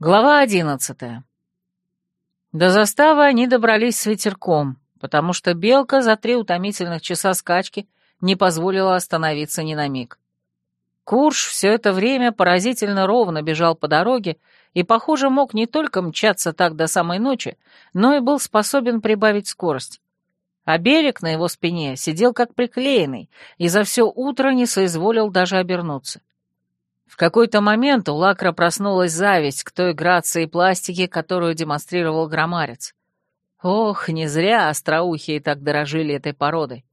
Глава одиннадцатая. До заставы они добрались с ветерком, потому что белка за три утомительных часа скачки не позволила остановиться ни на миг. Курш все это время поразительно ровно бежал по дороге и, похоже, мог не только мчаться так до самой ночи, но и был способен прибавить скорость. А берег на его спине сидел как приклеенный и за все утро не соизволил даже обернуться. В какой-то момент у Лакра проснулась зависть к той грации и пластике, которую демонстрировал громарец. Ох, не зря остроухие так дорожили этой породой.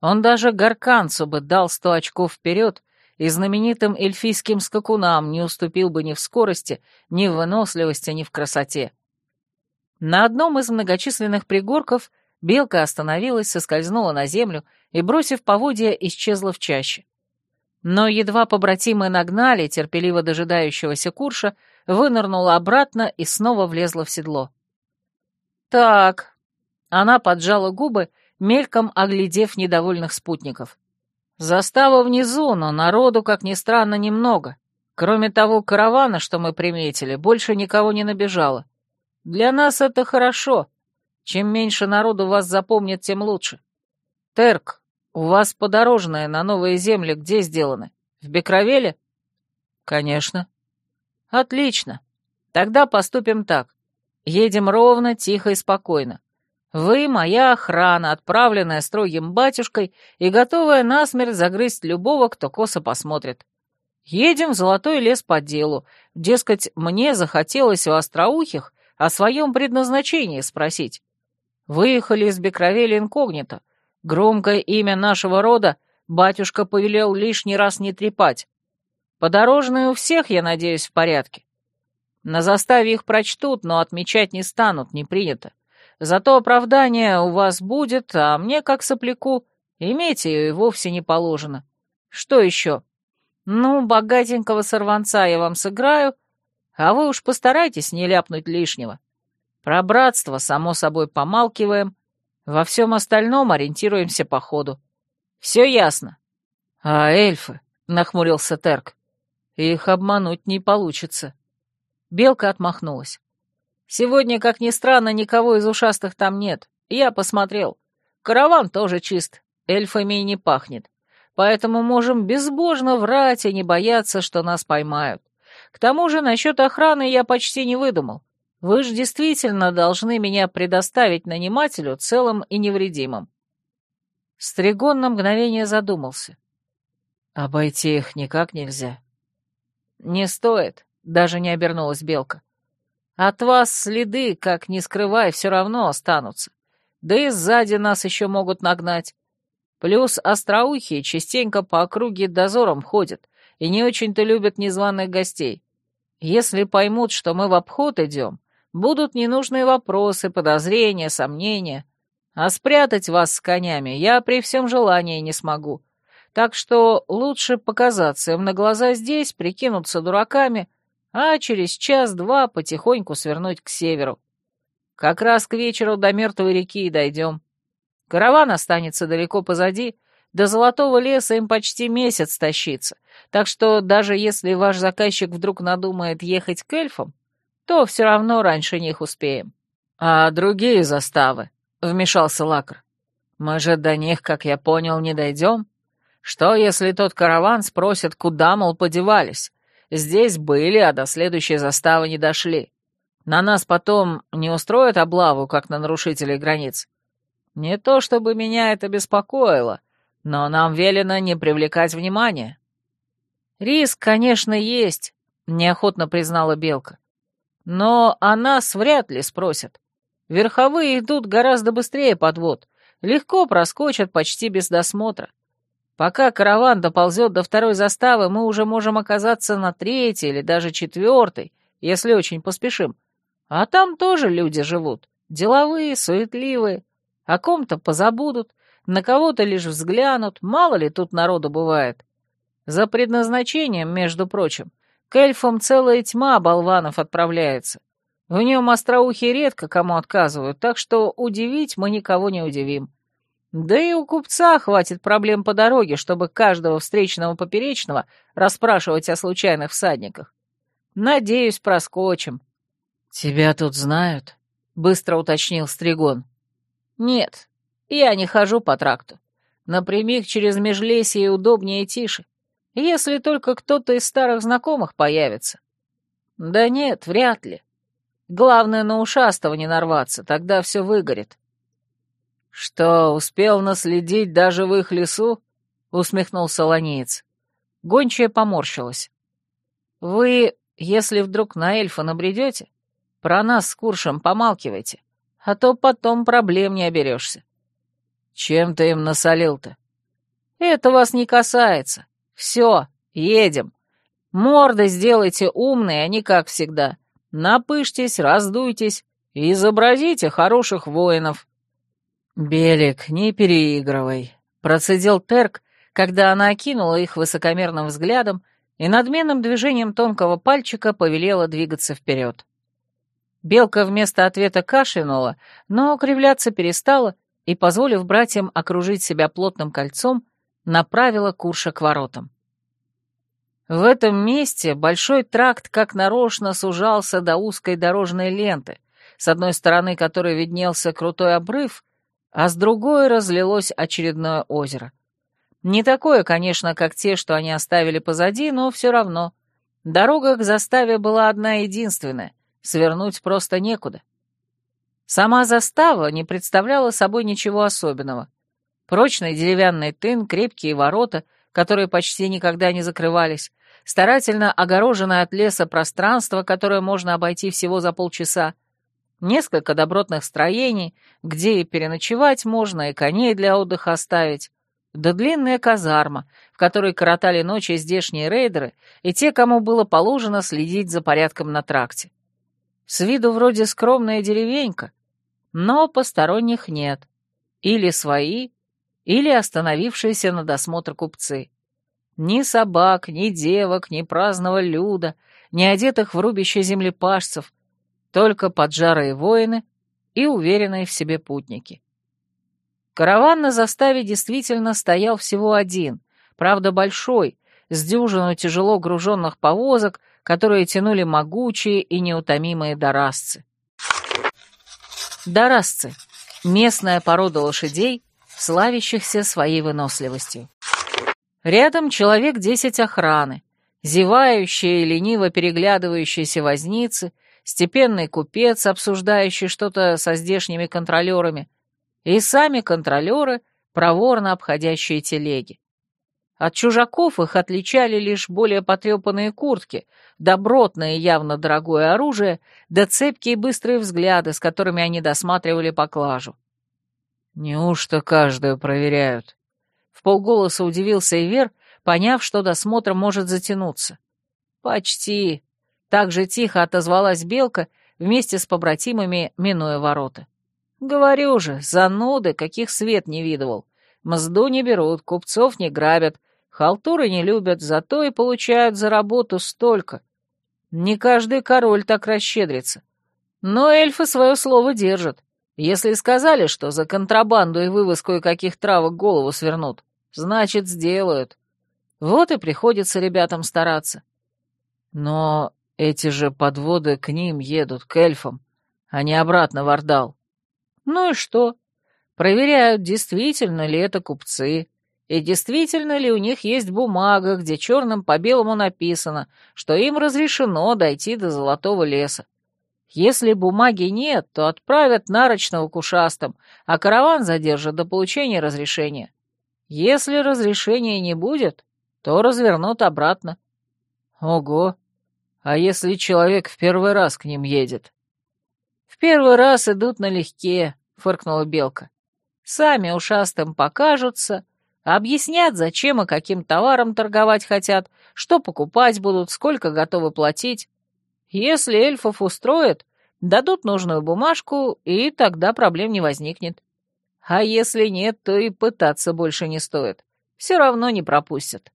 Он даже Гарканцу бы дал сто очков вперед, и знаменитым эльфийским скакунам не уступил бы ни в скорости, ни в выносливости, ни в красоте. На одном из многочисленных пригорков белка остановилась, соскользнула на землю и, бросив поводья, исчезла в чаще. Но едва побратимы нагнали терпеливо дожидающегося Курша, вынырнула обратно и снова влезла в седло. «Так...» — она поджала губы, мельком оглядев недовольных спутников. «Застава внизу, но народу, как ни странно, немного. Кроме того каравана, что мы приметили, больше никого не набежало. Для нас это хорошо. Чем меньше народу вас запомнит, тем лучше. Терк, «У вас подорожное на новые земли где сделаны? В Бекровеле?» «Конечно». «Отлично. Тогда поступим так. Едем ровно, тихо и спокойно. Вы — моя охрана, отправленная строгим батюшкой и готовая насмерть загрызть любого, кто косо посмотрит. Едем в Золотой лес по делу. Дескать, мне захотелось у остроухих о своем предназначении спросить. Выехали из Бекровеля инкогнито, Громкое имя нашего рода батюшка повелел лишний раз не трепать. Подорожные у всех, я надеюсь, в порядке. На заставе их прочтут, но отмечать не станут, не принято. Зато оправдание у вас будет, а мне, как сопляку, иметь ее и вовсе не положено. Что еще? Ну, богатенького сорванца я вам сыграю, а вы уж постарайтесь не ляпнуть лишнего. Про братство, само собой, помалкиваем, во всем остальном ориентируемся по ходу. Все ясно. А эльфы, — нахмурился Терк, — их обмануть не получится. Белка отмахнулась. Сегодня, как ни странно, никого из ушастых там нет. Я посмотрел. Караван тоже чист, эльфами и не пахнет. Поэтому можем безбожно врать и не бояться, что нас поймают. К тому же насчет охраны я почти не выдумал. Вы же действительно должны меня предоставить нанимателю целым и невредимым. Стригон на мгновение задумался. Обойти их никак нельзя. Не стоит, даже не обернулась Белка. От вас следы, как ни скрывай, все равно останутся. Да и сзади нас еще могут нагнать. Плюс остроухие частенько по округе дозором ходят и не очень-то любят незваных гостей. Если поймут, что мы в обход идем, Будут ненужные вопросы, подозрения, сомнения. А спрятать вас с конями я при всем желании не смогу. Так что лучше показаться им на глаза здесь, прикинуться дураками, а через час-два потихоньку свернуть к северу. Как раз к вечеру до мертвой реки и дойдем. Караван останется далеко позади, до Золотого леса им почти месяц тащиться, так что даже если ваш заказчик вдруг надумает ехать к эльфам, то все равно раньше них успеем. А другие заставы, — вмешался Лакр, — мы же до них, как я понял, не дойдем. Что, если тот караван спросит, куда, мол, подевались? Здесь были, а до следующей заставы не дошли. На нас потом не устроят облаву, как на нарушителей границ? Не то чтобы меня это беспокоило, но нам велено не привлекать внимания. Риск, конечно, есть, — неохотно признала Белка. Но о нас вряд ли спросят. Верховые идут гораздо быстрее подвод, легко проскочат почти без досмотра. Пока караван доползет до второй заставы, мы уже можем оказаться на третьей или даже четвертой, если очень поспешим. А там тоже люди живут, деловые, суетливые. О ком-то позабудут, на кого-то лишь взглянут, мало ли тут народу бывает. За предназначением, между прочим, к эльфам целая тьма болванов отправляется. В нем остроухи редко кому отказывают, так что удивить мы никого не удивим. Да и у купца хватит проблем по дороге, чтобы каждого встречного поперечного расспрашивать о случайных всадниках. Надеюсь, проскочим». «Тебя тут знают?» — быстро уточнил Стригон. «Нет, я не хожу по тракту. Напрямик через межлесье удобнее и тише, если только кто-то из старых знакомых появится. Да нет, вряд ли. Главное, на ушастого не нарваться, тогда все выгорит». «Что, успел наследить даже в их лесу?» — усмехнулся ланеец. Гончая поморщилась. «Вы, если вдруг на эльфа набредете, про нас с Куршем помалкивайте, а то потом проблем не оберешься». «Чем ты им насолил-то?» «Это вас не касается. Все, едем. Морды сделайте умные, а не как всегда. Напыштесь, раздуйтесь и изобразите хороших воинов». «Белик, не переигрывай», — процедил Терк, когда она окинула их высокомерным взглядом и надменным движением тонкого пальчика повелела двигаться вперед. Белка вместо ответа кашлянула, но кривляться перестала и, позволив братьям окружить себя плотным кольцом, направила Курша к воротам. В этом месте большой тракт как нарочно сужался до узкой дорожной ленты, с одной стороны которой виднелся крутой обрыв, а с другой разлилось очередное озеро — не такое, конечно, как те, что они оставили позади, но все равно. Дорога к заставе была одна единственная, свернуть просто некуда. Сама застава не представляла собой ничего особенного. Прочный деревянный тын, крепкие ворота, которые почти никогда не закрывались, старательно огороженное от леса пространство, которое можно обойти всего за полчаса, несколько добротных строений, где и переночевать можно, и коней для отдыха оставить, да длинная казарма, в которой коротали ночи здешние рейдеры и те, кому было положено следить за порядком на тракте. С виду вроде скромная деревенька, но посторонних нет. Или свои, или остановившиеся на досмотр купцы. Ни собак, ни девок, ни праздного люда, ни одетых в рубище землепашцев, только поджарые воины и уверенные в себе путники. Караван на заставе действительно стоял всего один, правда большой, с дюжину тяжело груженных повозок, которые тянули могучие и неутомимые дарасцы. Дарасцы — местная порода лошадей, славящихся своей выносливостью. Рядом человек десять охраны, зевающие и лениво переглядывающиеся возницы, степенный купец, обсуждающий что-то со здешними контролерами, и сами контролеры, проворно обходящие телеги. От чужаков их отличали лишь более потрепанные куртки, добротное и явно дорогое оружие, да цепкие быстрые взгляды, с которыми они досматривали поклажу. «Неужто каждую проверяют?» В полголоса удивился Ивер, поняв, что досмотр может затянуться. «Почти», — так же тихо отозвалась Белка вместе с побратимами, минуя ворота. Говорю же, зануды, каких свет не видывал. Мзду не берут, купцов не грабят, халтуры не любят, зато и получают за работу столько. Не каждый король так расщедрится. Но эльфы свое слово держат. Если сказали, что за контрабанду и вывозку каких травок голову свернут, значит, сделают. Вот и приходится ребятам стараться. Но эти же подводы к ним едут, к эльфам, а не обратно в Ордал. Ну и что? Проверяют, действительно ли это купцы, и действительно ли у них есть бумага, где черным по белому написано, что им разрешено дойти до Золотого леса. Если бумаги нет, то отправят нарочного к ушастам, а караван задержат до получения разрешения. Если разрешения не будет, то развернут обратно. Ого! А если человек в первый раз к ним едет? «В первый раз идут налегке», — фыркнула Белка. «Сами ушастым покажутся, объяснят, зачем и каким товаром торговать хотят, что покупать будут, сколько готовы платить. Если эльфов устроят, дадут нужную бумажку, и тогда проблем не возникнет. А если нет, то и пытаться больше не стоит. Все равно не пропустят».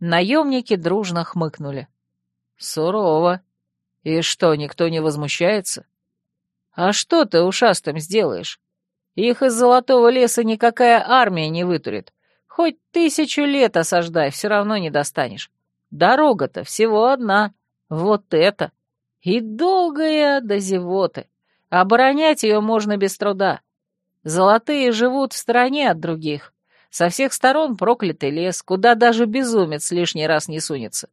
Наемники дружно хмыкнули. «Сурово. И что, никто не возмущается?» А что ты ушастым сделаешь? Их из золотого леса никакая армия не вытурит. Хоть тысячу лет осаждай, все равно не достанешь. Дорога-то всего одна. Вот это! И долгая до зевоты. Оборонять ее можно без труда. Золотые живут в стороне от других. Со всех сторон проклятый лес, куда даже безумец лишний раз не сунется.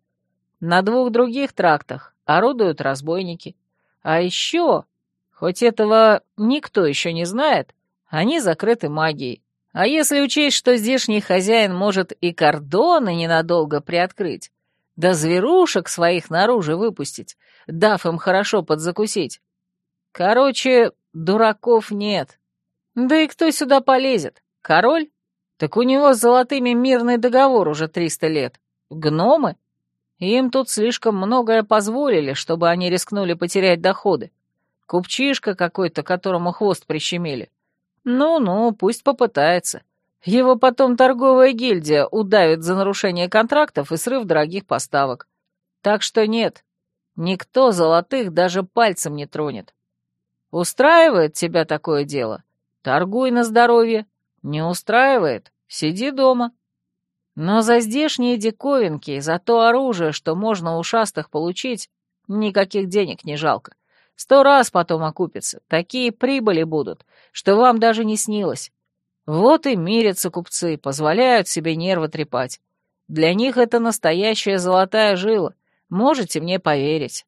На двух других трактах орудуют разбойники. А еще, хоть этого никто еще не знает, они закрыты магией. А если учесть, что здешний хозяин может и кордоны ненадолго приоткрыть, да зверушек своих наружу выпустить, дав им хорошо подзакусить. Короче, дураков нет. Да и кто сюда полезет? Король? Так у него с золотыми мирный договор уже триста лет. Гномы? Им тут слишком многое позволили, чтобы они рискнули потерять доходы. Купчишка какой-то, которому хвост прищемили. Ну-ну, пусть попытается. Его потом торговая гильдия удавит за нарушение контрактов и срыв дорогих поставок. Так что нет, никто золотых даже пальцем не тронет. Устраивает тебя такое дело? Торгуй на здоровье. Не устраивает? Сиди дома. Но за здешние диковинки, за то оружие, что можно у шастых получить, никаких денег не жалко. Сто раз потом окупится. Такие прибыли будут, что вам даже не снилось. Вот и мирятся купцы, позволяют себе нервы трепать. Для них это настоящая золотая жила, можете мне поверить.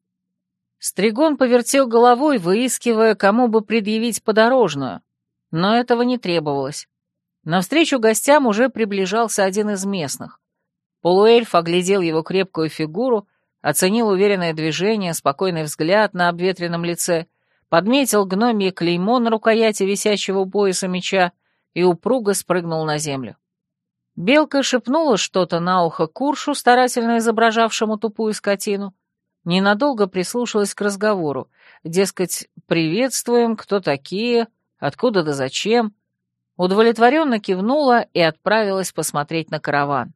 Стригон повертел головой, выискивая, кому бы предъявить подорожную, но этого не требовалось. Навстречу гостям уже приближался один из местных. Полуэльф оглядел его крепкую фигуру, оценил уверенное движение, спокойный взгляд на обветренном лице, подметил гномье клеймо на рукояти висящего пояса меча и упруго спрыгнул на землю. Белка шепнула что-то на ухо Куршу, старательно изображавшему тупую скотину, ненадолго прислушалась к разговору, дескать, «приветствуем, кто такие, откуда да зачем», удовлетворенно кивнула и отправилась посмотреть на караван.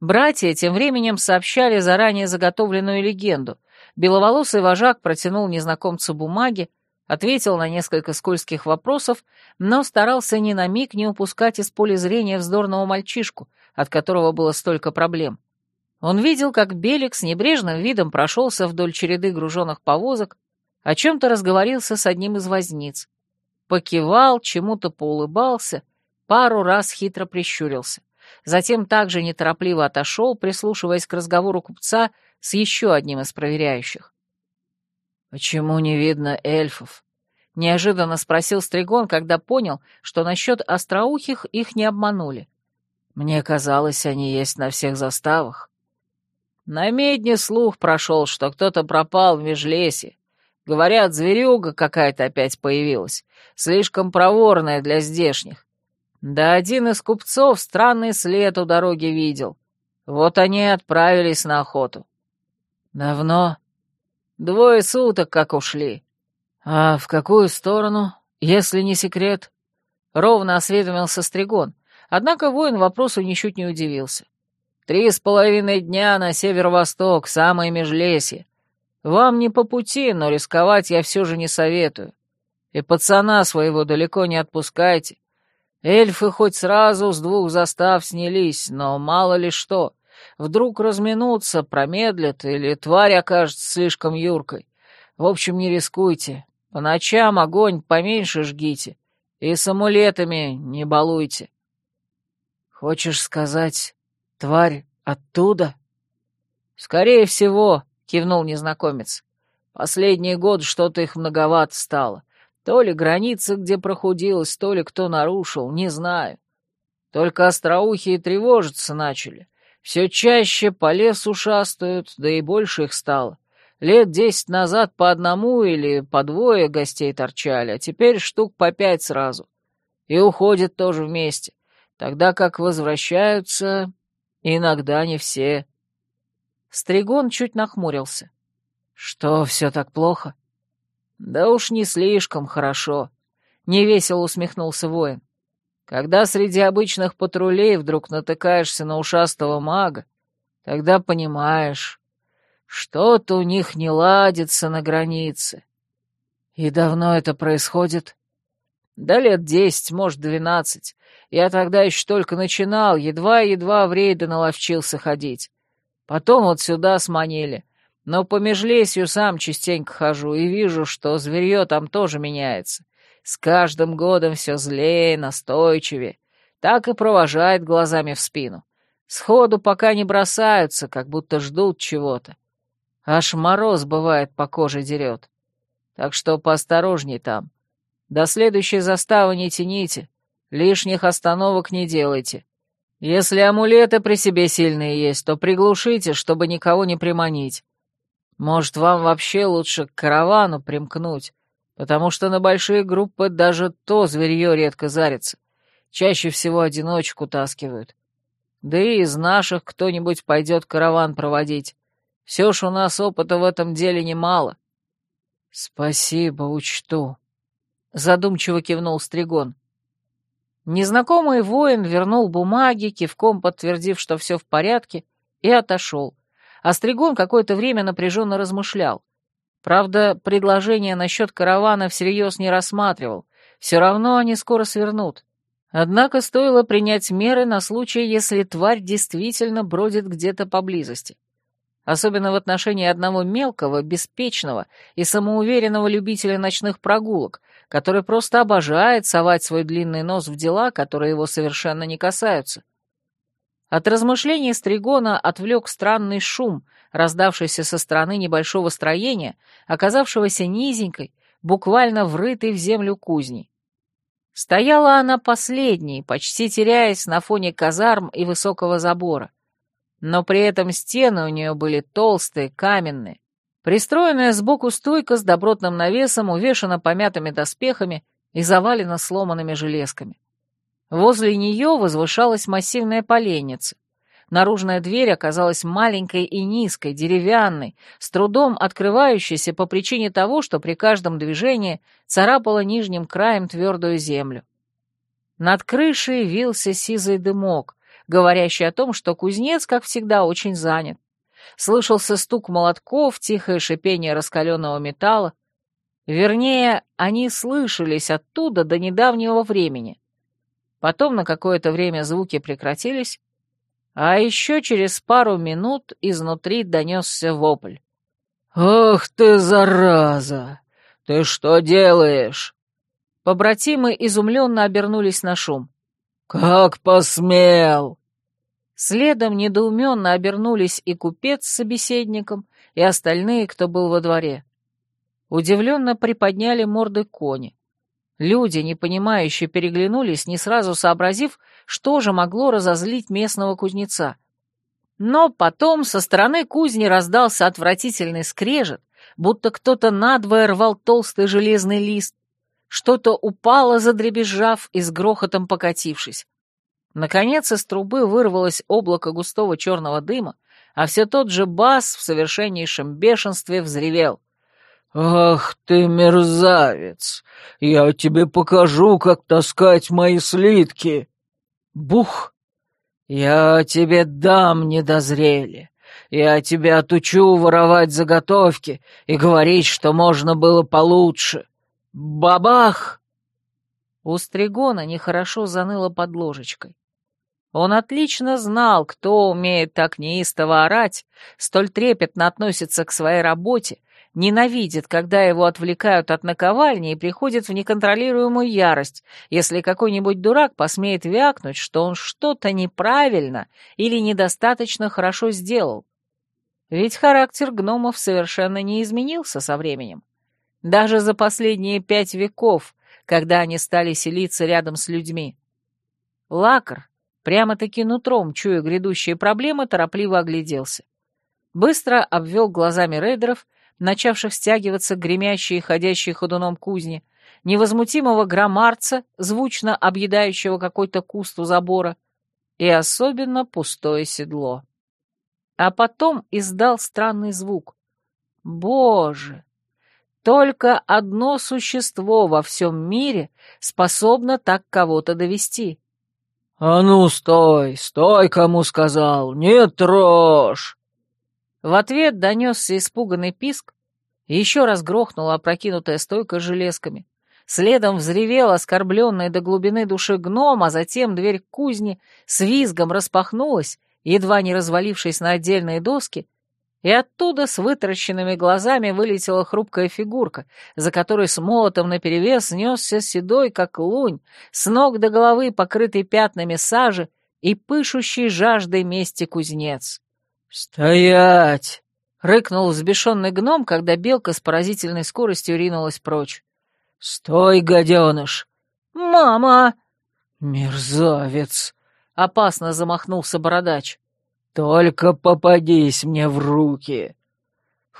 Братья тем временем сообщали заранее заготовленную легенду. Беловолосый вожак протянул незнакомцу бумаги, ответил на несколько скользких вопросов, но старался ни на миг не упускать из поля зрения вздорного мальчишку, от которого было столько проблем. Он видел, как Белик с небрежным видом прошелся вдоль череды груженных повозок, о чем-то разговорился с одним из возниц покивал, чему-то поулыбался, пару раз хитро прищурился. Затем также неторопливо отошел, прислушиваясь к разговору купца с еще одним из проверяющих. «Почему не видно эльфов?» — неожиданно спросил Стригон, когда понял, что насчет остроухих их не обманули. «Мне казалось, они есть на всех заставах». На медне слух прошел, что кто-то пропал в межлесье, Говорят, зверюга какая-то опять появилась, слишком проворная для здешних. Да один из купцов странный след у дороги видел. Вот они и отправились на охоту. Давно? Двое суток как ушли. А в какую сторону, если не секрет? Ровно осведомился Стригон, однако воин вопросу ничуть не удивился. Три с половиной дня на северо-восток, самое межлесье. Вам не по пути, но рисковать я все же не советую. И пацана своего далеко не отпускайте. Эльфы хоть сразу с двух застав снялись, но мало ли что. Вдруг разминутся, промедлят, или тварь окажется слишком юркой. В общем, не рискуйте. По ночам огонь поменьше жгите. И с амулетами не балуйте. Хочешь сказать, тварь оттуда? Скорее всего, кивнул незнакомец. Последний год что-то их многовато стало. То ли граница где прохудилась, то ли кто нарушил, не знаю. Только остроухие тревожиться начали. Все чаще по лесу шастают, да и больше их стало. Лет десять назад по одному или по двое гостей торчали, а теперь штук по пять сразу. И уходят тоже вместе, тогда как возвращаются иногда не все. Стригон чуть нахмурился. «Что, все так плохо?» «Да уж не слишком хорошо», — невесело усмехнулся воин. «Когда среди обычных патрулей вдруг натыкаешься на ушастого мага, тогда понимаешь, что-то у них не ладится на границе». «И давно это происходит?» «Да лет десять, может, двенадцать. Я тогда еще только начинал, едва-едва в рейды наловчился ходить. Потом вот сюда сманили. Но по межлесью сам частенько хожу и вижу, что зверье там тоже меняется. С каждым годом все злее, настойчивее. Так и провожает глазами в спину. Сходу пока не бросаются, как будто ждут чего-то. Аж мороз, бывает, по коже дерет. Так что поосторожней там. До следующей заставы не тяните, лишних остановок не делайте. Если амулеты при себе сильные есть, то приглушите, чтобы никого не приманить. Может, вам вообще лучше к каравану примкнуть, потому что на большие группы даже то зверье редко зарится. Чаще всего одиночку таскивают. Да и из наших кто-нибудь пойдет караван проводить. Все ж у нас опыта в этом деле немало. Спасибо, учту. Задумчиво кивнул Стригон. Незнакомый воин вернул бумаги, кивком подтвердив, что все в порядке, и отошел. А Стригон какое-то время напряженно размышлял. Правда, предложение насчет каравана всерьез не рассматривал. Все равно они скоро свернут. Однако стоило принять меры на случай, если тварь действительно бродит где-то поблизости. Особенно в отношении одного мелкого, беспечного и самоуверенного любителя ночных прогулок, который просто обожает совать свой длинный нос в дела, которые его совершенно не касаются. От размышлений Стригона отвлек странный шум, раздавшийся со стороны небольшого строения, оказавшегося низенькой, буквально врытой в землю кузней. Стояла она последней, почти теряясь на фоне казарм и высокого забора. Но при этом стены у нее были толстые, каменные. Пристроенная сбоку стойка с добротным навесом увешана помятыми доспехами и завалена сломанными железками. Возле нее возвышалась массивная поленница. Наружная дверь оказалась маленькой и низкой, деревянной, с трудом открывающейся по причине того, что при каждом движении царапала нижним краем твердую землю. Над крышей вился сизый дымок, говорящий о том, что кузнец, как всегда, очень занят. Слышался стук молотков, тихое шипение раскаленного металла. Вернее, они слышались оттуда до недавнего времени. Потом на какое-то время звуки прекратились, а еще через пару минут изнутри донесся вопль. «Ах ты, зараза! Ты что делаешь?» Побратимы изумленно обернулись на шум. «Как посмел!» Следом недоуменно обернулись и купец с собеседником, и остальные, кто был во дворе. Удивленно приподняли морды кони. Люди, непонимающе переглянулись, не сразу сообразив, что же могло разозлить местного кузнеца. Но потом со стороны кузни раздался отвратительный скрежет, будто кто-то надвое рвал толстый железный лист. Что-то упало, задребезжав и с грохотом покатившись. Наконец из трубы вырвалось облако густого черного дыма, а все тот же бас в совершеннейшем бешенстве взревел. «Ах ты, мерзавец! Я тебе покажу, как таскать мои слитки!» Бух! Я тебе дам, недозрели. Я тебя отучу воровать заготовки и говорить, что можно было получше. Бабах! У Стригона нехорошо заныло под ложечкой. Он отлично знал, кто умеет так неистово орать, столь трепетно относится к своей работе ненавидит, когда его отвлекают от наковальни и приходит в неконтролируемую ярость, если какой-нибудь дурак посмеет вякнуть, что он что-то неправильно или недостаточно хорошо сделал. Ведь характер гномов совершенно не изменился со временем. Даже за последние пять веков, когда они стали селиться рядом с людьми. Лакар, прямо-таки нутром чуя грядущие проблемы, торопливо огляделся. Быстро обвел глазами рейдеров — начавших стягиваться гремящие и ходящие ходуном кузни, невозмутимого громарца, звучно объедающего какой-то куст у забора, и особенно пустое седло. А потом издал странный звук. Боже! Только одно существо во всем мире способно так кого-то довести. «А ну, стой! Стой, кому сказал! Не трожь!» В ответ донесся испуганный писк, еще раз грохнула опрокинутая стойка железками. Следом взревел оскорбленный до глубины души гном, а затем дверь кузни с визгом распахнулась, едва не развалившись на отдельные доски, и оттуда с вытаращенными глазами вылетела хрупкая фигурка, за которой с молотом наперевес несся седой, как лунь, с ног до головы покрытый пятнами сажи и пышущий жаждой мести кузнец. «Стоять!» — рыкнул взбешенный гном, когда белка с поразительной скоростью ринулась прочь. «Стой, гаденыш!» «Мама!» «Мерзавец!» — опасно замахнулся бородач. «Только попадись мне в руки!»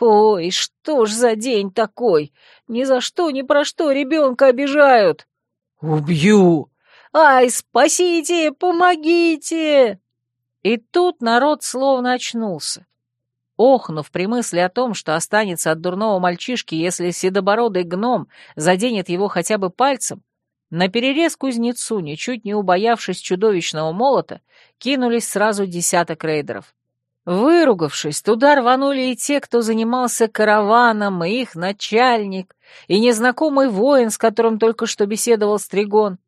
«Ой, что ж за день такой! Ни за что, ни про что ребенка обижают!» «Убью!» «Ай, спасите! Помогите!» И тут народ словно очнулся. Охнув при мысли о том, что останется от дурного мальчишки, если седобородый гном заденет его хотя бы пальцем, на перерез кузнецу, ничуть не убоявшись чудовищного молота, кинулись сразу десяток рейдеров. Выругавшись, туда рванули и те, кто занимался караваном, и их начальник, и незнакомый воин, с которым только что беседовал Стригон.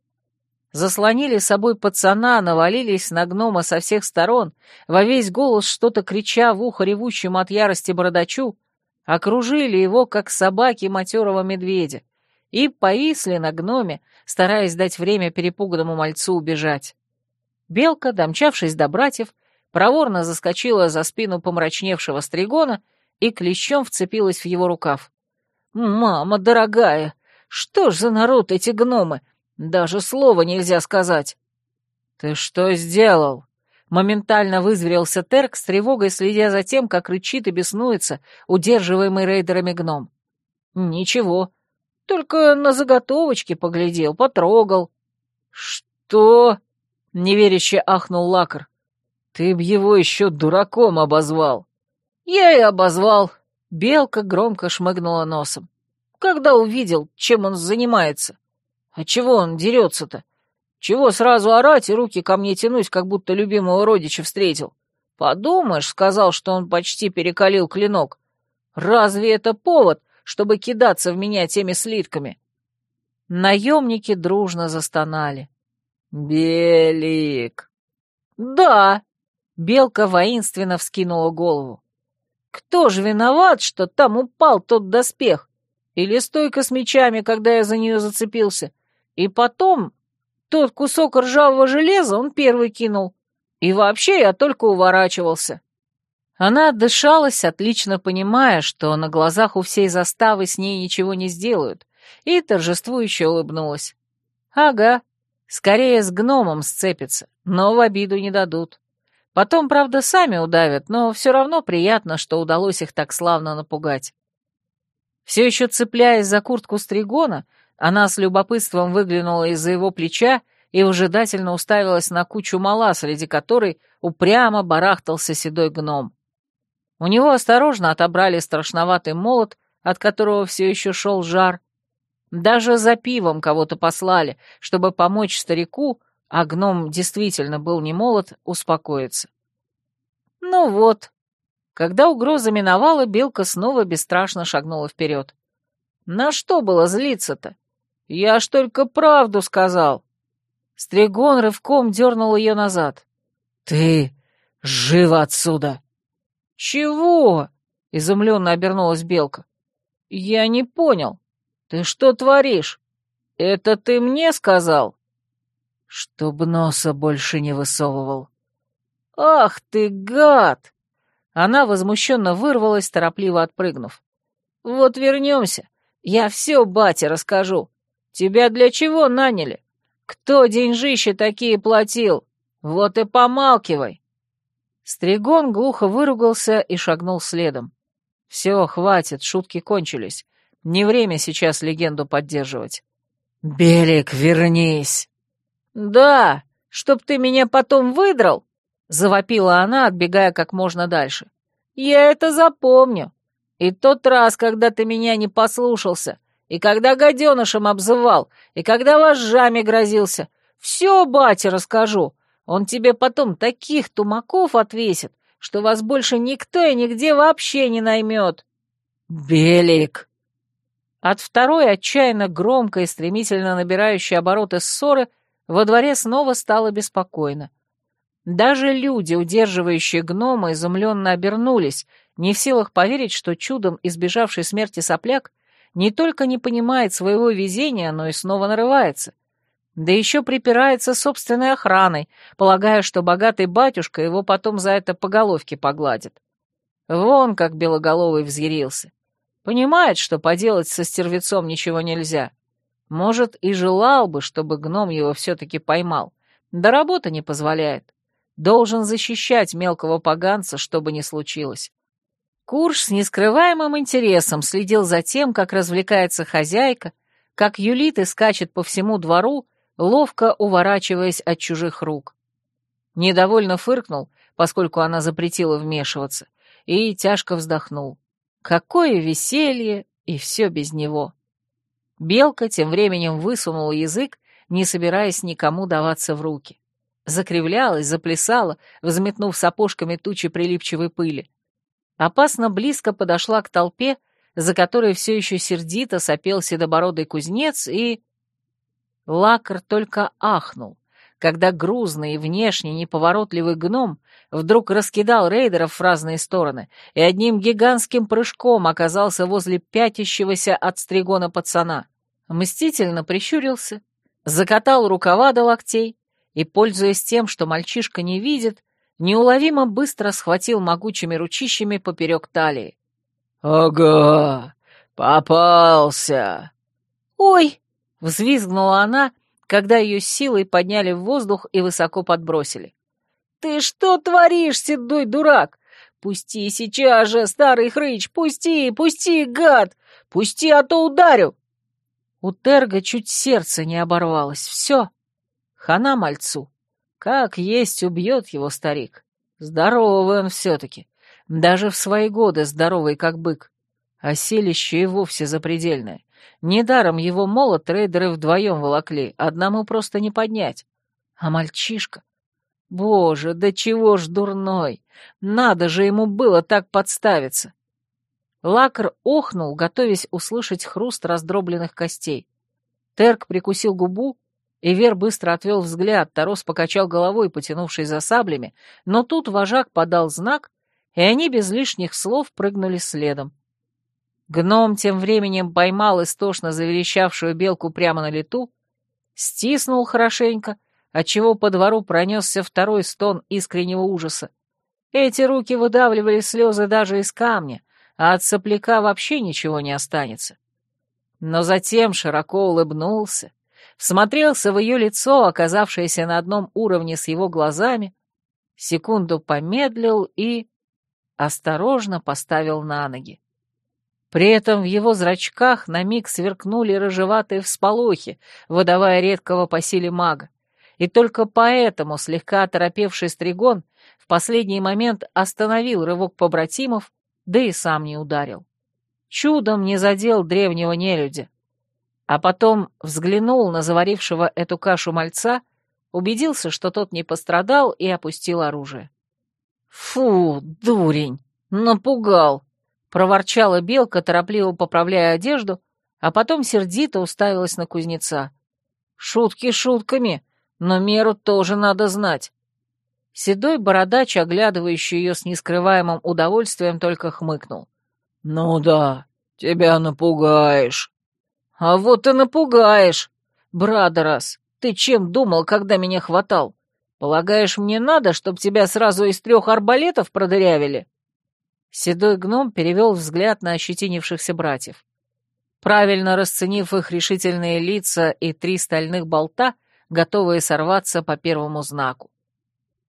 Заслонили собой пацана, навалились на гнома со всех сторон, во весь голос что-то крича в ухо ревущему от ярости бородачу, окружили его, как собаки матерого медведя и повисли на гноме, стараясь дать время перепуганному мальцу убежать. Белка, домчавшись до братьев, проворно заскочила за спину помрачневшего стригона и клещом вцепилась в его рукав. «Мама дорогая, что ж за народ эти гномы? Даже слова нельзя сказать!» «Ты что сделал?» Моментально вызверился Терк с тревогой, следя за тем, как рычит и беснуется удерживаемый рейдерами гном. «Ничего, только на заготовочки поглядел, потрогал. Что? Неверяще ахнул Лакар. Ты б его еще дураком обозвал. Я и обозвал. Белка громко шмыгнула носом. Когда увидел, чем он занимается. А чего он дерется-то? Чего сразу орать и руки ко мне тянуть, как будто любимого родича встретил? Подумаешь, сказал, что он почти перекалил клинок. Разве это повод, чтобы кидаться в меня теми слитками. Наемники дружно застонали. «Белик!» «Да!» — Белка воинственно вскинула голову. «Кто же виноват, что там упал тот доспех? Или стойка с мечами, когда я за нее зацепился? И потом тот кусок ржавого железа он первый кинул. И вообще я только уворачивался». Она отдышалась, отлично понимая, что на глазах у всей заставы с ней ничего не сделают, и торжествующе улыбнулась. «Ага, скорее с гномом сцепится, но в обиду не дадут. Потом, правда, сами удавят, но все равно приятно, что удалось их так славно напугать». Все еще цепляясь за куртку Стригона, она с любопытством выглянула из-за его плеча и выжидательно уставилась на кучу мала, среди которой упрямо барахтался седой гном. У него осторожно отобрали страшноватый молот, от которого все еще шел жар. Даже за пивом кого-то послали, чтобы помочь старику, а гном действительно был не молод, успокоиться. Ну вот. Когда угроза миновала, белка снова бесстрашно шагнула вперед. На что было злиться-то? Я ж только правду сказал. Стригон рывком дернул ее назад. «Ты живо отсюда!» «Чего?» — изумленно обернулась Белка. «Я не понял. Ты что творишь? Это ты мне сказал?» «Чтоб носа больше не высовывал». «Ах ты, гад!» Она возмущенно вырвалась, торопливо отпрыгнув. «Вот вернемся. Я все бате расскажу. Тебя для чего наняли? Кто деньжища такие платил? Вот и помалкивай!» Стригон глухо выругался и шагнул следом. «Все, хватит, шутки кончились. Не время сейчас легенду поддерживать». «Белик, вернись!» «Да, чтоб ты меня потом выдрал!» — завопила она, отбегая как можно дальше. «Я это запомню. И тот раз, когда ты меня не послушался, и когда гаденышем обзывал, и когда вожжами грозился. Все, батя, расскажу. Он тебе потом таких тумаков отвесит, что вас больше никто и нигде вообще не наймет. Белик. От второй отчаянно громкой и стремительно набирающей обороты ссоры во дворе снова стало беспокойно. Даже люди, удерживающие гнома, изумленно обернулись, не в силах поверить, что чудом избежавший смерти сопляк не только не понимает своего везения, но и снова нарывается. Да еще припирается собственной охраной, полагая, что богатый батюшка его потом за это по головке погладит. Вон как белоголовый взъярился. Понимает, что поделать со стервецом ничего нельзя. Может, и желал бы, чтобы гном его все-таки поймал. Да работа не позволяет. Должен защищать мелкого поганца, что бы ни случилось. Курш с нескрываемым интересом следил за тем, как развлекается хозяйка, как юлит и скачет по всему двору, ловко уворачиваясь от чужих рук. Недовольно фыркнул, поскольку она запретила вмешиваться, и тяжко вздохнул. Какое веселье, и все без него. Белка тем временем высунула язык, не собираясь никому даваться в руки. Закривлялась, заплясала, взметнув сапожками тучи прилипчивой пыли. Опасно близко подошла к толпе, за которой все еще сердито сопел седобородый кузнец, и... Лакар только ахнул, когда грузный и внешне неповоротливый гном вдруг раскидал рейдеров в разные стороны и одним гигантским прыжком оказался возле пятящегося от стригона пацана. Мстительно прищурился, закатал рукава до локтей и, пользуясь тем, что мальчишка не видит, неуловимо быстро схватил могучими ручищами поперек талии. «Ага, попался!» «Ой!» — взвизгнула она, когда ее силой подняли в воздух и высоко подбросили. «Ты что творишь, седой дурак? Пусти сейчас же, старый хрыч, пусти, пусти, гад! Пусти, а то ударю!» У Терга чуть сердце не оборвалось. Все. Хана мальцу. Как есть убьет его старик. Здоровый он все-таки. Даже в свои годы здоровый, как бык. А селище и вовсе запредельное. Недаром его молот трейдеры вдвоем волокли, одному просто не поднять. А мальчишка... Боже, да чего ж дурной! Надо же ему было так подставиться! Лакр охнул, готовясь услышать хруст раздробленных костей. Терк прикусил губу, и Вер быстро отвел взгляд, Тарос покачал головой, потянувшись за саблями, но тут вожак подал знак, и они без лишних слов прыгнули следом. Гном тем временем поймал истошно заверещавшую белку прямо на лету, стиснул хорошенько, отчего по двору пронесся второй стон искреннего ужаса. Эти руки выдавливали слезы даже из камня, а от сопляка вообще ничего не останется. Но затем широко улыбнулся, всмотрелся в ее лицо, оказавшееся на одном уровне с его глазами, секунду помедлил и осторожно поставил на ноги. При этом в его зрачках на миг сверкнули рыжеватые всполохи, выдавая редкого по силе мага. И только поэтому слегка оторопевший Стригон в последний момент остановил рывок побратимов да и сам не ударил. Чудом не задел древнего нелюдя. А потом взглянул на заварившего эту кашу мальца, убедился, что тот не пострадал, и опустил оружие. «Фу, дурень! Напугал!» — проворчала белка, торопливо поправляя одежду, а потом сердито уставилась на кузнеца. «Шутки шутками, но меру тоже надо знать. Седой бородач, оглядывающий ее с нескрываемым удовольствием, только хмыкнул. «Ну да, тебя напугаешь». «А вот и напугаешь. Брадорас, ты чем думал, когда меня хватал? Полагаешь, мне надо, чтобы тебя сразу из трех арбалетов продырявили?» Седой гном перевел взгляд на ощетинившихся братьев. Правильно расценив их решительные лица и три стальных болта, готовые сорваться по первому знаку.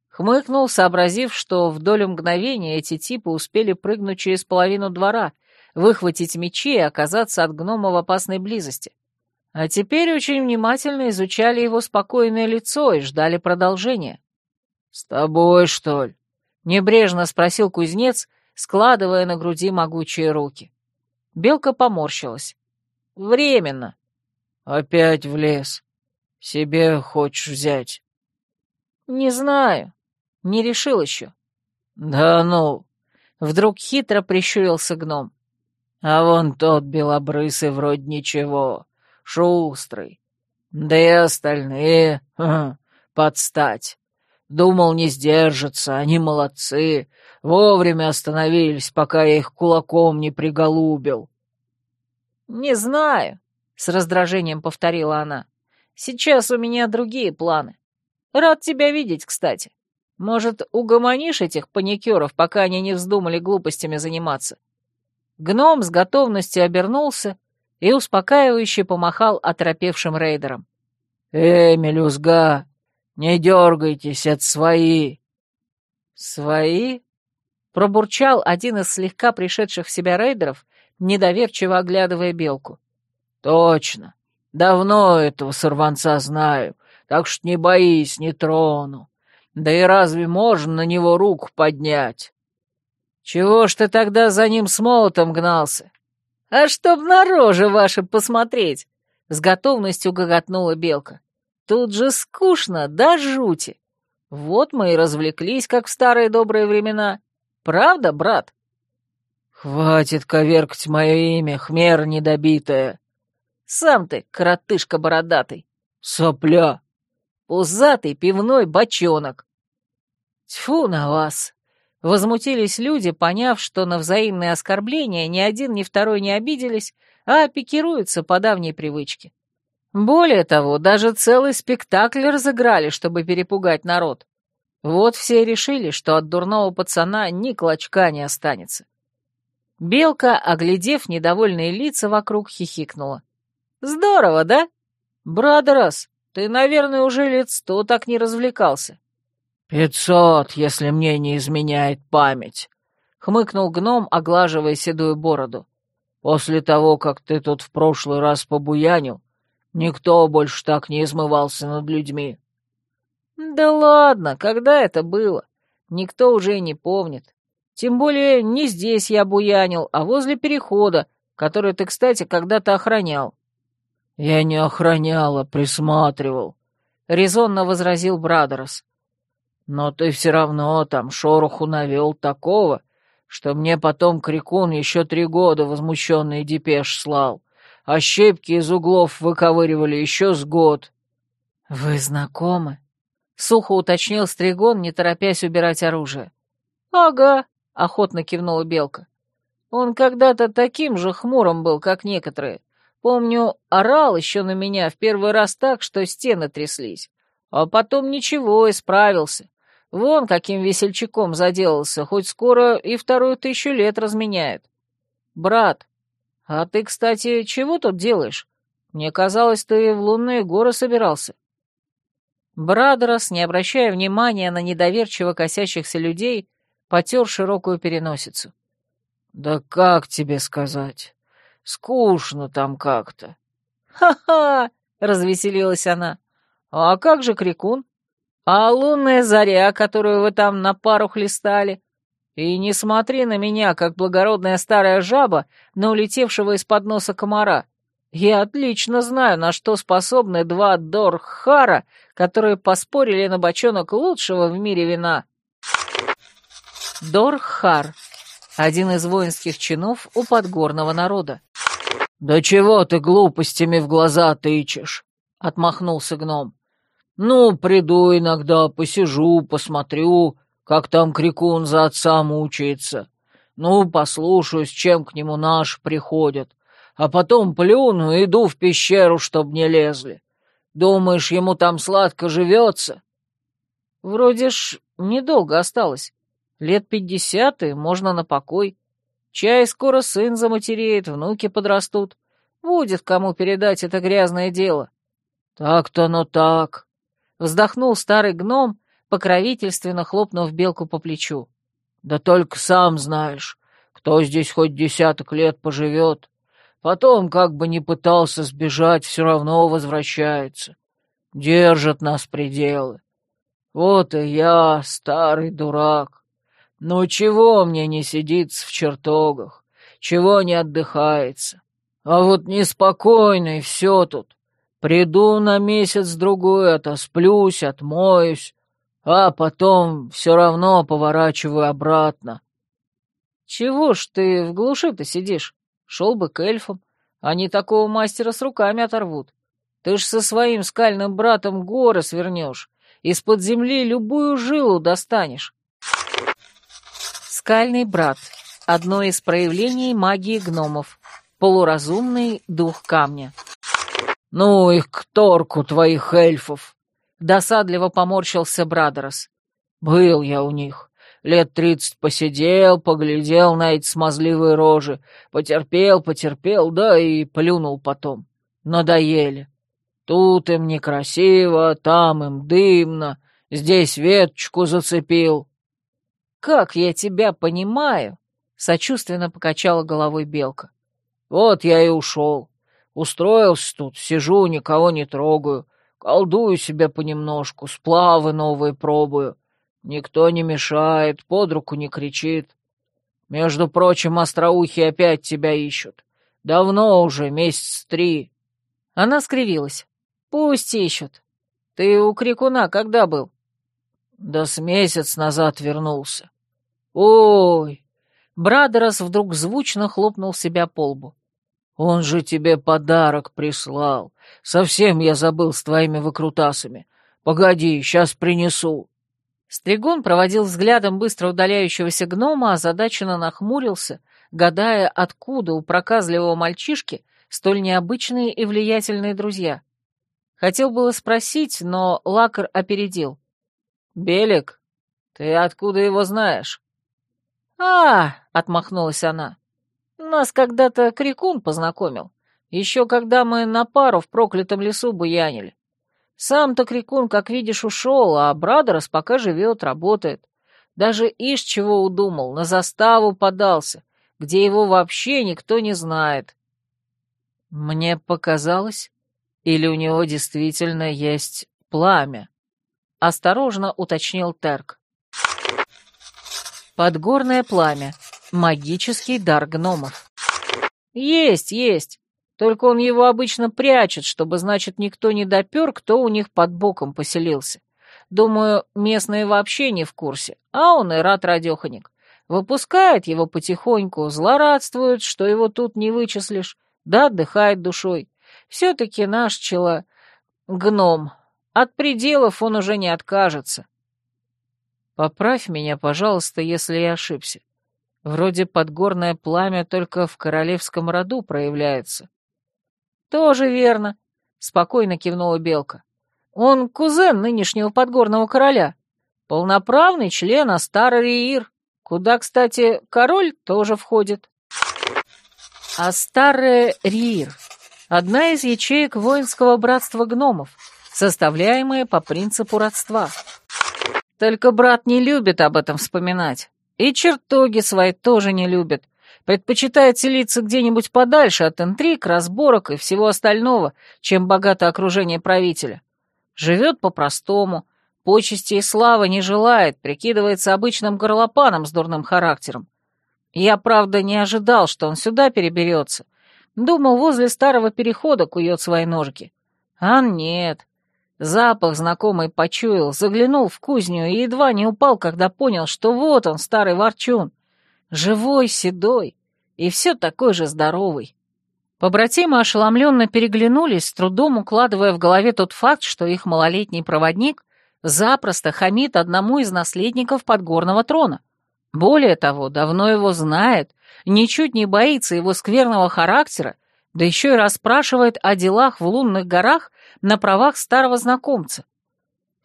Хмыкнул, сообразив, что в долю мгновения эти типы успели прыгнуть через половину двора, выхватить мечи и оказаться от гнома в опасной близости. А теперь очень внимательно изучали его спокойное лицо и ждали продолжения. «С тобой, что ли?» — небрежно спросил кузнец, складывая на груди могучие руки. Белка поморщилась. «Временно». «Опять в лес. Себе хочешь взять?» «Не знаю. Не решил еще. Да ну! Вдруг хитро прищурился гном. А вон тот белобрысый вроде ничего, шустрый. Да и остальные ха, подстать. Думал, не сдержатся, они молодцы. Вовремя остановились, пока я их кулаком не приголубил». «Не знаю», — с раздражением повторила она. «Сейчас у меня другие планы. Рад тебя видеть, кстати. Может, угомонишь этих паникеров, пока они не вздумали глупостями заниматься?» Гном с готовностью обернулся и успокаивающе помахал оторопевшим рейдерам. «Эй, мелюзга, не дергайтесь, это свои!» «Свои?» — пробурчал один из слегка пришедших в себя рейдеров, недоверчиво оглядывая белку. «Точно. Давно этого сорванца знаю, так что не боись, не трону. Да и разве можно на него руку поднять?» «Чего ж ты тогда за ним с молотом гнался?» «А чтоб на роже ваши посмотреть!» — с готовностью гоготнула белка. «Тут же скучно, да жути! Вот мы и развлеклись, как в старые добрые времена. Правда, брат?» «Хватит коверкать мое имя, хмер недобитая!» «Сам ты, коротышка бородатый!» «Сопля!» «Пузатый пивной бочонок!» «Тьфу на вас!» Возмутились люди, поняв, что на взаимные оскорбления ни один, ни второй не обиделись, а пикируются по давней привычке. Более того, даже целый спектакль разыграли, чтобы перепугать народ. Вот все решили, что от дурного пацана ни клочка не останется. Белка, оглядев недовольные лица вокруг, хихикнула. «Здорово, да? Брадерас, ты, наверное, уже лет сто так не развлекался». «Пятьсот, если мне не изменяет память», — хмыкнул гном, оглаживая седую бороду. «После того, как ты тут в прошлый раз побуянил, никто больше так не измывался над людьми». «Да ладно, когда это было? Никто уже и не помнит. Тем более не здесь я буянил, а возле перехода, который ты, кстати, когда-то охранял». «Я не охранял, а присматривал», — резонно возразил Брадерос. Но ты все равно там шороху навел такого, что мне потом Крикун еще три года возмущенный депеш слал, а щепки из углов выковыривали еще с год. — Вы знакомы? — сухо уточнил Стригон, не торопясь убирать оружие. — Ага, — охотно кивнула Белка. Он когда-то таким же хмурым был, как некоторые. Помню, орал еще на меня в первый раз так, что стены тряслись. А потом ничего, исправился. Вон каким весельчаком заделался, хоть скоро и вторую тысячу лет разменяет. Брат, а ты, кстати, чего тут делаешь? Мне казалось, ты в лунные горы собирался. Брадерос, не обращая внимания на недоверчиво косящихся людей, потер широкую переносицу. «Да как тебе сказать? Скучно там как-то». «Ха-ха!» — развеселилась она. «А как же Крикун? А лунная заря, которую вы там на пару хлестали? И не смотри на меня, как благородная старая жаба на улетевшего из-под носа комара. Я отлично знаю, на что способны два Дорхара, которые поспорили на бочонок лучшего в мире вина. Дорхар — один из воинских чинов у подгорного народа. «Да чего ты глупостями в глаза тычешь?» — отмахнулся гном. Ну, приду иногда, посижу, посмотрю, как там крикун за отца мучается. Ну, послушаю, с чем к нему наши приходят. А потом плюну и иду в пещеру, чтоб не лезли. Думаешь, ему там сладко живется? Вроде ж недолго осталось. Лет пятьдесят, и можно на покой. Чай скоро сын заматереет, внуки подрастут. Будет кому передать это грязное дело. Так-то оно так, Вздохнул старый гном, покровительственно хлопнув белку по плечу. «Да только сам знаешь, кто здесь хоть десяток лет поживет. Потом, как бы ни пытался сбежать, все равно возвращается. Держат нас пределы. Вот и я, старый дурак. Ну чего мне не сидится в чертогах, чего не отдыхается? А вот неспокойно и все тут. Приду на месяц-другой, отосплюсь, отмоюсь, а потом все равно поворачиваю обратно. Чего ж ты в глуши-то сидишь? Шел бы к эльфам. Они такого мастера с руками оторвут. Ты ж со своим скальным братом горы свернешь, из-под земли любую жилу достанешь. Скальный брат. Одно из проявлений магии гномов. Полуразумный дух камня. «Ну их к торку твоих эльфов!» Досадливо поморщился Брадерос. «Был я у них. Лет тридцать посидел, поглядел на эти смазливые рожи, потерпел, потерпел, да и плюнул потом. Надоели. Тут им некрасиво, там им дымно, здесь веточку зацепил. «Как я тебя понимаю?» — сочувственно покачала головой Белка. «Вот я и ушел. Устроился тут, сижу, никого не трогаю, колдую себя понемножку, сплавы новые пробую. Никто не мешает, под руку не кричит. Между прочим, остроухи опять тебя ищут. Давно уже, месяц три». Она скривилась. «Пусть ищут. Ты у Крикуна когда был?» «Да с месяц назад вернулся». «Ой!» Брадерос вдруг звучно хлопнул себя по лбу. «Он же тебе подарок прислал. Совсем я забыл с твоими выкрутасами. Погоди, сейчас принесу». Стригон проводил взглядом быстро удаляющегося гнома, озадаченно нахмурился, гадая, откуда у проказливого мальчишки столь необычные и влиятельные друзья. Хотел было спросить, но Лакар опередил. «Белик, ты откуда его знаешь?» «А, — отмахнулась она, — нас когда-то Крикун познакомил, еще когда мы на пару в проклятом лесу буянили. Сам-то Крикун, как видишь, ушел, а Брадерос пока живет, работает. Даже ишь чего удумал, на заставу подался, где его вообще никто не знает. Мне показалось, или у него действительно есть пламя? Осторожно уточнил Терк. Подгорное пламя. Магический дар гномов. Есть, есть. Только он его обычно прячет, чтобы, значит, никто не допер, кто у них под боком поселился. Думаю, местные вообще не в курсе, а он и рад радеханик. Выпускает его потихоньку, злорадствует, что его тут не вычислишь, да отдыхает душой. Все-таки наш чела... гном. От пределов он уже не откажется. Поправь меня, пожалуйста, если я ошибся. Вроде подгорное пламя только в королевском роду проявляется. Тоже верно, спокойно кивнула Белка. Он кузен нынешнего подгорного короля. Полноправный член Астар-Риир, куда, кстати, король тоже входит. Астар-Риир — одна из ячеек воинского братства гномов, составляемая по принципу родства. Только брат не любит об этом вспоминать. И чертоги свои тоже не любит. Предпочитает селиться где-нибудь подальше от интриг, разборок и всего остального, чем богатое окружение правителя. Живет по-простому, почести и славы не желает, прикидывается обычным горлопаном с дурным характером. Я, правда, не ожидал, что он сюда переберется. Думал, возле старого перехода кует свои ножки. А нет, Запах знакомый почуял, заглянул в кузню и едва не упал, когда понял, что вот он, старый ворчун. Живой, седой и все такой же здоровый. Побратимы ошеломленно переглянулись, с трудом укладывая в голове тот факт, что их малолетний проводник запросто хамит одному из наследников подгорного трона. Более того, давно его знает, ничуть не боится его скверного характера, да еще и расспрашивает о делах в лунных горах на правах старого знакомца.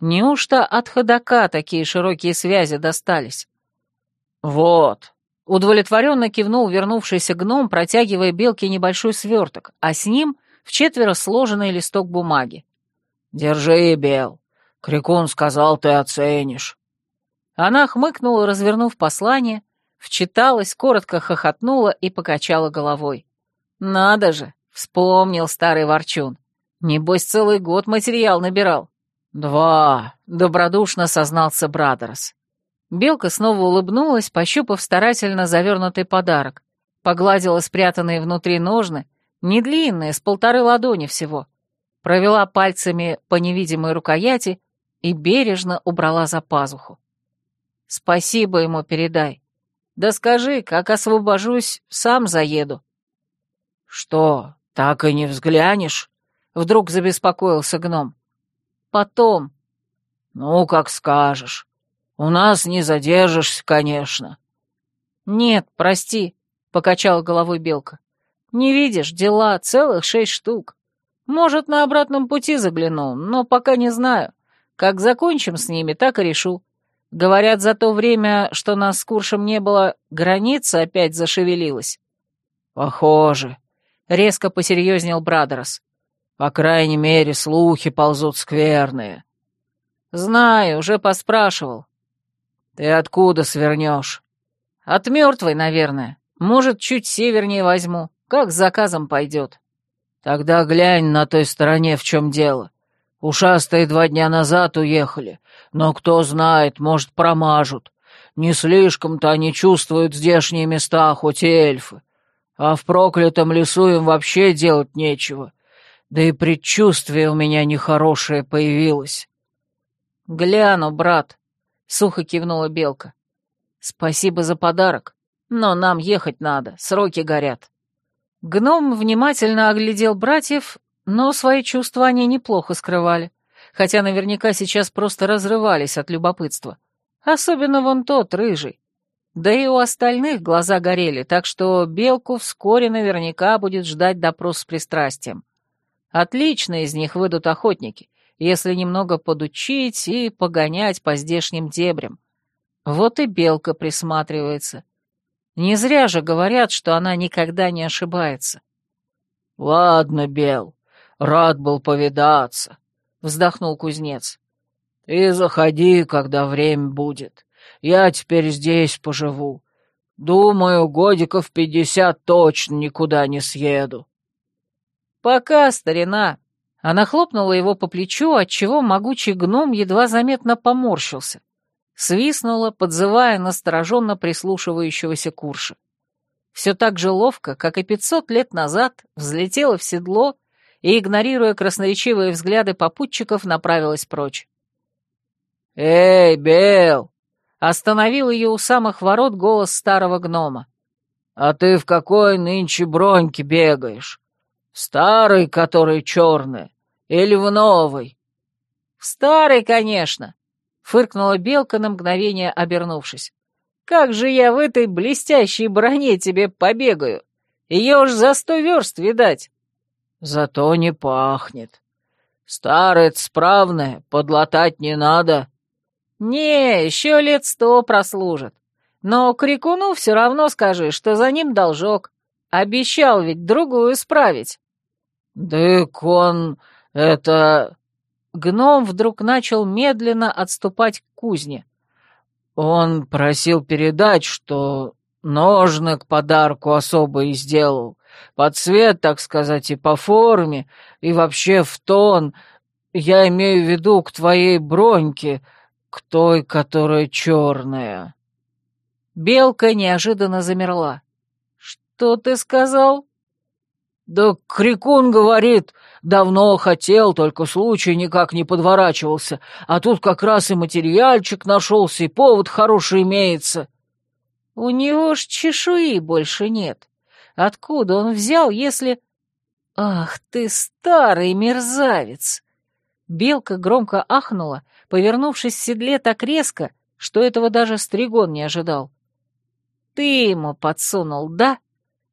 Неужто от ходока такие широкие связи достались? Вот. Удовлетворенно кивнул вернувшийся гном, протягивая белке небольшой сверток, а с ним в четверо сложенный листок бумаги. «Держи, Бел. Крикун сказал, ты оценишь». Она хмыкнула, развернув послание, вчиталась, коротко хохотнула и покачала головой. «Надо же!» — вспомнил старый ворчун. Небось, целый год материал набирал. Два, добродушно сознался Брадерс. Белка снова улыбнулась, пощупав старательно завернутый подарок. Погладила спрятанные внутри ножны, не длинные, с полторы ладони всего. Провела пальцами по невидимой рукояти и бережно убрала за пазуху. Спасибо ему передай. Да скажи, как освобожусь, сам заеду. Что, так и не взглянешь? Вдруг забеспокоился гном. Потом. Ну, как скажешь. У нас не задержишься, конечно. «Нет, прости», — покачала головой Белка. «Не видишь, дела, целых шесть штук. Может, на обратном пути загляну, но пока не знаю. Как закончим с ними, так и решу. Говорят, за то время, что нас с Куршем не было, граница опять зашевелилась». «Похоже», — резко посерьезнел Брадерос. «По крайней мере, слухи ползут скверные». «Знаю, уже поспрашивал». «Ты откуда свернешь?» «От мертвой, наверное. Может, чуть севернее возьму. Как с заказом пойдет». «Тогда глянь на той стороне, в чем дело. Ушастые два дня назад уехали, но кто знает, может, промажут. Не слишком-то они чувствуют здешние места, хоть и эльфы. А в проклятом лесу им вообще делать нечего. Да и предчувствие у меня нехорошее появилось». «Гляну, брат», — сухо кивнула Белка. «Спасибо за подарок, но нам ехать надо, сроки горят». Гном внимательно оглядел братьев, но свои чувства они неплохо скрывали, хотя наверняка сейчас просто разрывались от любопытства. Особенно вон тот, рыжий. Да и у остальных глаза горели, так что Белку вскоре наверняка будет ждать допрос с пристрастием. Отлично из них выйдут охотники, если немного подучить и погонять по здешним дебрям. Вот и Белка присматривается. Не зря же говорят, что она никогда не ошибается. «Ладно, Бел, рад был повидаться», — вздохнул кузнец. «Ты заходи, когда время будет. Я теперь здесь поживу. Думаю, годиков пятьдесят точно никуда не съеду». «Пока, старина!» Она хлопнула его по плечу, отчего могучий гном едва заметно поморщился свистнула, подзывая настороженно прислушивающегося Курша. Все так же ловко, как и пятьсот лет назад, взлетела в седло и, игнорируя красноречивые взгляды попутчиков, направилась прочь. «Эй, Бел!» — остановил ее у самых ворот голос старого гнома. «А ты в какой нынче броньке бегаешь? В старой, которой черная, или в новой?» «В старой, конечно!» фыркнула белка на мгновение, обернувшись. «Как же я в этой блестящей броне тебе побегаю? Ее уж за сто верст, видать!» «Зато не пахнет. Старая справная, подлатать не надо». «Не, еще лет сто прослужит. Но крикуну все равно скажи, что за ним должок. Обещал ведь другую исправить». «Дык он... это...» Гном вдруг начал медленно отступать к кузне. Он просил передать, что ножны к подарку особо и сделал. Под цвет, так сказать, и по форме, и вообще в тон. Я имею в виду к твоей броньке, к той, которая черная. Белка неожиданно замерла. «Что ты сказал?» «Да Крикун говорит, давно хотел, только случай никак не подворачивался, а тут как раз и материальчик нашелся, и повод хороший имеется». «У него ж чешуи больше нет. Откуда он взял, если...» «Ах ты, старый мерзавец!» Белка громко ахнула, повернувшись в седле так резко, что этого даже Стригон не ожидал. «Ты ему подсунул, да?»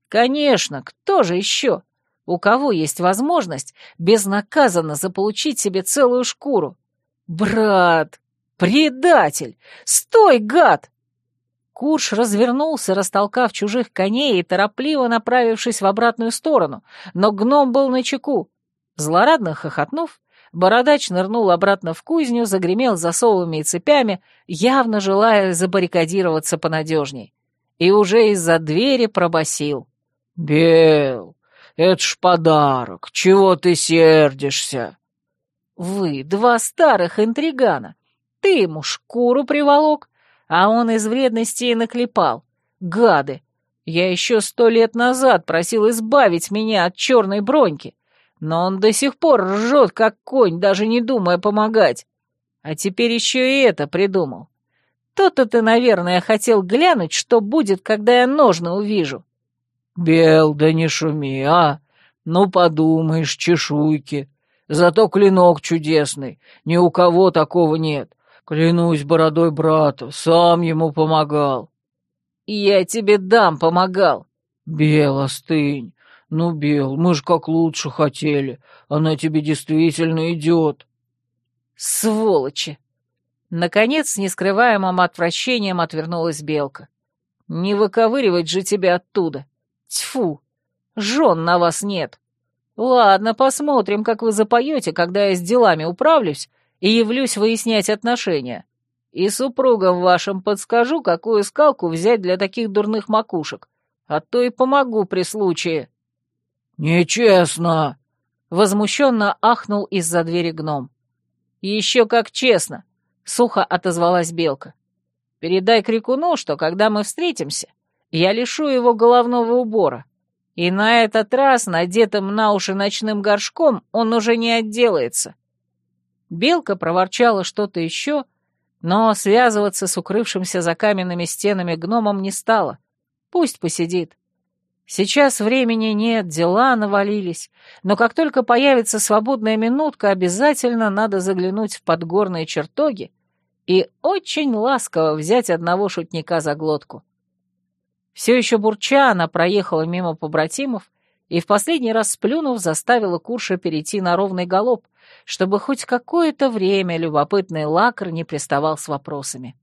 Конечно, кто же еще? У кого есть возможность безнаказанно заполучить себе целую шкуру? Брат! Предатель! Стой, гад! Курш развернулся, растолкав чужих коней и торопливо направившись в обратную сторону, но гном был на чеку. Злорадно хохотнув, бородач нырнул обратно в кузню, загремел засовами и цепями, явно желая забаррикадироваться понадежней. И уже из-за двери пробасил. «Бел, это ж подарок, чего ты сердишься?» «Вы, два старых интригана, ты ему шкуру приволок, а он из вредности и наклепал. Гады! Я еще сто лет назад просил избавить меня от черной броньки, но он до сих пор ржет, как конь, даже не думая помогать. А теперь еще и это придумал. То-то ты, наверное, хотел глянуть, что будет, когда я ножны увижу. «Бел, да не шуми, а! Ну, подумаешь, чешуйки. Зато клинок чудесный, ни у кого такого нет. Клянусь бородой брата, сам ему помогал». Я тебе дам помогал. Бел, остынь. Ну, Бел, мы ж как лучше хотели. Она тебе действительно идет. Сволочи! Наконец, с нескрываемым отвращением отвернулась Белка. Не выковыривать же тебя оттуда. Тьфу! Жен на вас нет. Ладно, посмотрим, как вы запоете, когда я с делами управлюсь и явлюсь выяснять отношения. И супругам вашим подскажу, какую скалку взять для таких дурных макушек, а то и помогу при случае». «Нечестно!» — возмущенно ахнул из-за двери гном. «Еще как честно!» — сухо отозвалась Белка. «Передай Крикуну, что когда мы встретимся, я лишу его головного убора, и на этот раз надетым на уши ночным горшком он уже не отделается». Белка проворчала что-то еще, но связываться с укрывшимся за каменными стенами гномом не стала. Пусть посидит. Сейчас времени нет, дела навалились, но как только появится свободная минутка, обязательно надо заглянуть в подгорные чертоги и очень ласково взять одного шутника за глотку. Все еще бурча, она проехала мимо побратимов и в последний раз сплюнув, заставила Курша перейти на ровный галоп, чтобы хоть какое-то время любопытный лакр не приставал с вопросами.